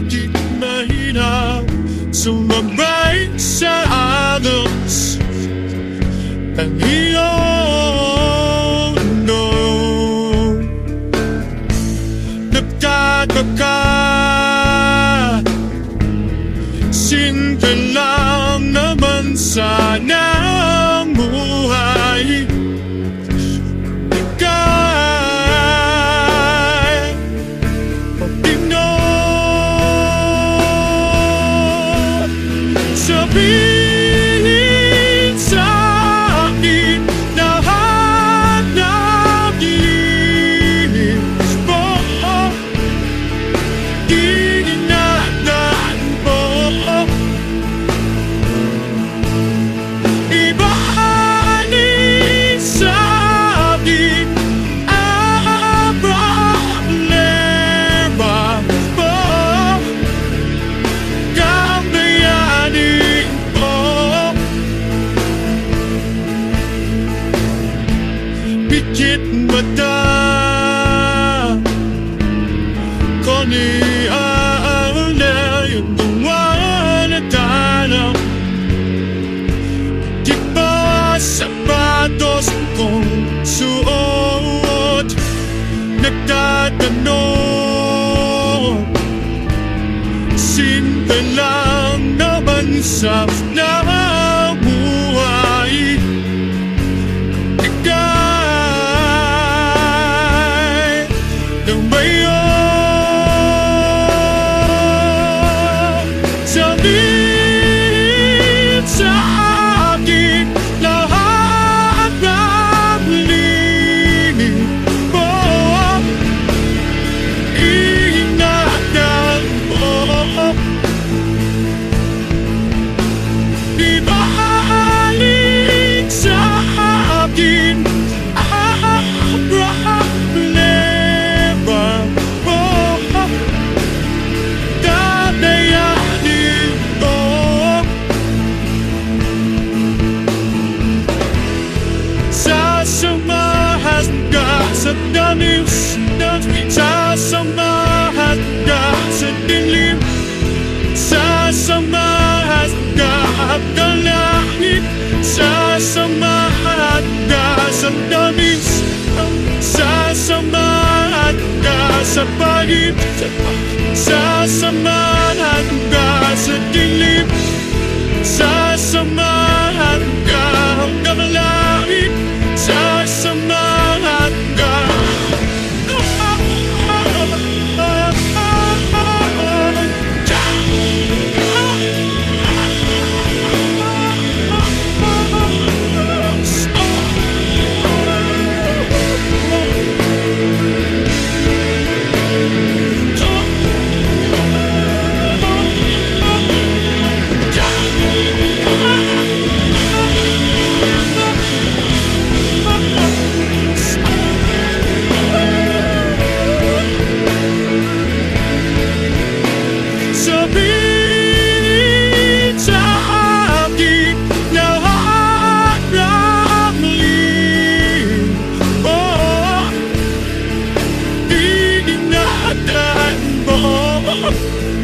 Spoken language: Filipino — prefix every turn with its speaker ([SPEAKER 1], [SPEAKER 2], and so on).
[SPEAKER 1] aking mahina Sumabay sa agos Ang iyong ano Nagkakaka Sinta lang naman sana. be sapatos kong suot Nagtatanong Simple lang naman sa na sakit Sasamahan ka sa di up.